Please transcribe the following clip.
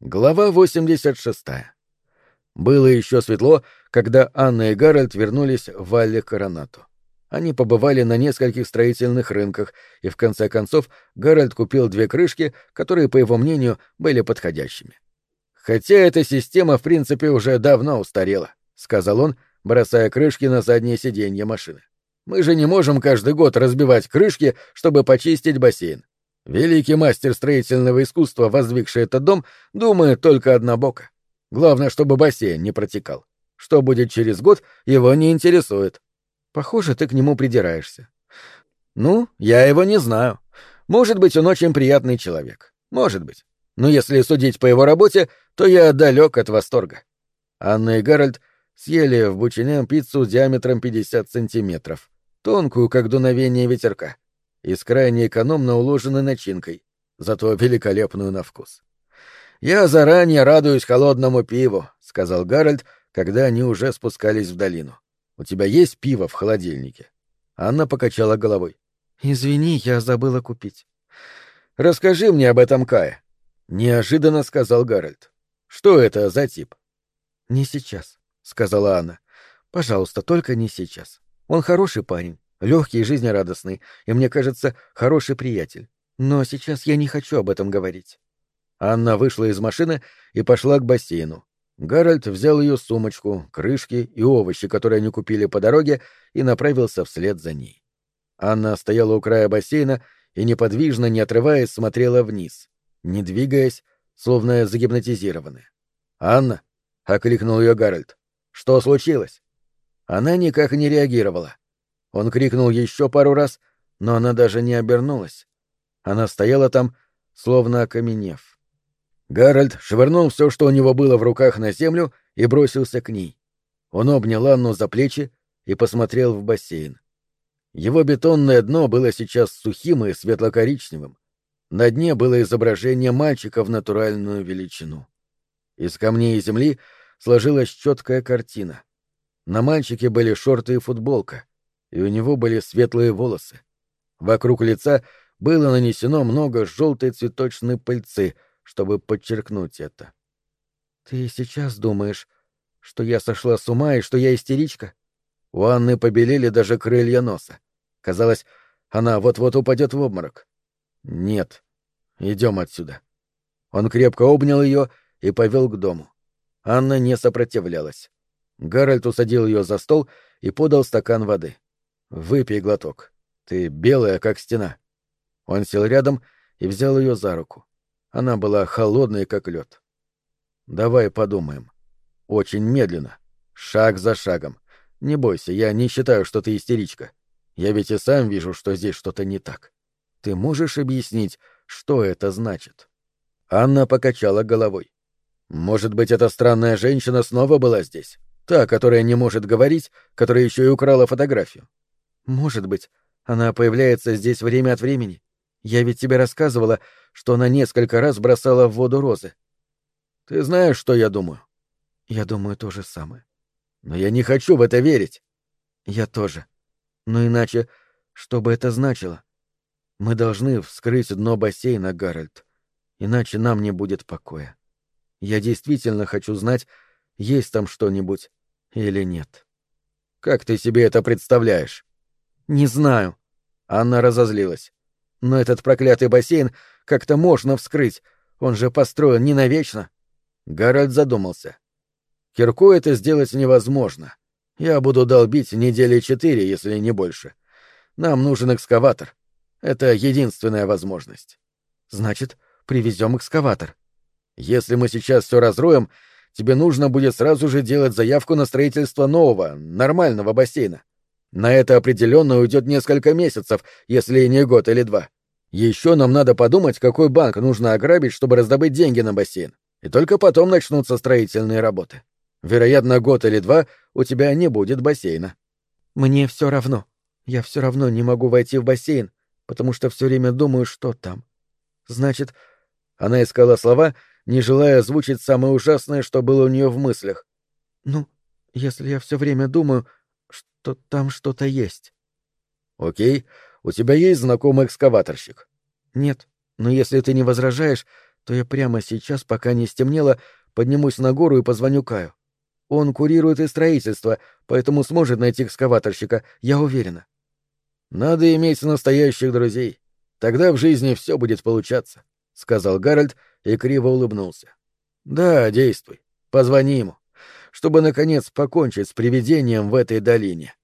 Глава 86. Было еще светло, когда Анна и Гарольд вернулись в Валле Коронату. Они побывали на нескольких строительных рынках, и в конце концов Гарольд купил две крышки, которые, по его мнению, были подходящими. «Хотя эта система, в принципе, уже давно устарела», — сказал он, бросая крышки на заднее сиденье машины. «Мы же не можем каждый год разбивать крышки, чтобы почистить бассейн. Великий мастер строительного искусства, воздвигший этот дом, думает только однобоко. Главное, чтобы бассейн не протекал. Что будет через год, его не интересует. Похоже, ты к нему придираешься. Ну, я его не знаю. Может быть, он очень приятный человек. Может быть. Но если судить по его работе, то я далек от восторга. Анна и Гарольд съели в Бучине пиццу диаметром 50 сантиметров, тонкую, как дуновение ветерка и с крайне экономно уложенной начинкой, зато великолепную на вкус. «Я заранее радуюсь холодному пиву», — сказал Гарольд, когда они уже спускались в долину. «У тебя есть пиво в холодильнике?» Анна покачала головой. «Извини, я забыла купить». «Расскажи мне об этом Кае», — неожиданно сказал Гарольд. «Что это за тип?» «Не сейчас», — сказала Анна. «Пожалуйста, только не сейчас. Он хороший парень, легкий и жизнерадостный, и, мне кажется, хороший приятель. Но сейчас я не хочу об этом говорить. Анна вышла из машины и пошла к бассейну. Гарольд взял ее сумочку, крышки и овощи, которые они купили по дороге, и направился вслед за ней. Анна стояла у края бассейна и неподвижно, не отрываясь, смотрела вниз, не двигаясь, словно загипнотизированная. «Анна!» — окликнул ее Гарольд. «Что случилось?» Она никак не реагировала. Он крикнул еще пару раз, но она даже не обернулась. Она стояла там, словно окаменев. Гарольд швырнул все, что у него было в руках, на землю и бросился к ней. Он обнял Анну за плечи и посмотрел в бассейн. Его бетонное дно было сейчас сухим и светло-коричневым. На дне было изображение мальчика в натуральную величину. Из камней и земли сложилась четкая картина. На мальчике были шорты и футболка и у него были светлые волосы. Вокруг лица было нанесено много желтой цветочной пыльцы, чтобы подчеркнуть это. «Ты сейчас думаешь, что я сошла с ума и что я истеричка?» У Анны побелели даже крылья носа. Казалось, она вот-вот упадет в обморок. «Нет. Идем отсюда». Он крепко обнял ее и повел к дому. Анна не сопротивлялась. Гарольд усадил ее за стол и подал стакан воды. Выпей глоток. Ты белая, как стена. Он сел рядом и взял ее за руку. Она была холодной, как лед. Давай подумаем. Очень медленно. Шаг за шагом. Не бойся, я не считаю, что ты истеричка. Я ведь и сам вижу, что здесь что-то не так. Ты можешь объяснить, что это значит? Анна покачала головой. Может быть, эта странная женщина снова была здесь? Та, которая не может говорить, которая еще и украла фотографию. Может быть, она появляется здесь время от времени. Я ведь тебе рассказывала, что она несколько раз бросала в воду розы. Ты знаешь, что я думаю? Я думаю то же самое. Но я не хочу в это верить. Я тоже. Но иначе, что бы это значило? Мы должны вскрыть дно бассейна, Гарольд. Иначе нам не будет покоя. Я действительно хочу знать, есть там что-нибудь или нет. Как ты себе это представляешь? «Не знаю». Анна разозлилась. «Но этот проклятый бассейн как-то можно вскрыть. Он же построен не навечно». Гарольд задумался. «Кирку это сделать невозможно. Я буду долбить недели четыре, если не больше. Нам нужен экскаватор. Это единственная возможность». «Значит, привезем экскаватор». «Если мы сейчас все разроем, тебе нужно будет сразу же делать заявку на строительство нового, нормального бассейна. На это определенно уйдет несколько месяцев, если не год или два. Еще нам надо подумать, какой банк нужно ограбить, чтобы раздобыть деньги на бассейн. И только потом начнутся строительные работы. Вероятно, год или два у тебя не будет бассейна. Мне все равно. Я все равно не могу войти в бассейн, потому что все время думаю, что там. Значит, она искала слова, не желая озвучить самое ужасное, что было у нее в мыслях. Ну, если я все время думаю, что там что-то есть. Окей, у тебя есть знакомый экскаваторщик? Нет, но если ты не возражаешь, то я прямо сейчас, пока не стемнело, поднимусь на гору и позвоню Каю. Он курирует и строительство, поэтому сможет найти экскаваторщика, я уверена. Надо иметь настоящих друзей. Тогда в жизни все будет получаться, — сказал Гарольд и криво улыбнулся. Да, действуй. Позвони ему, чтобы, наконец, покончить с привидением в этой долине.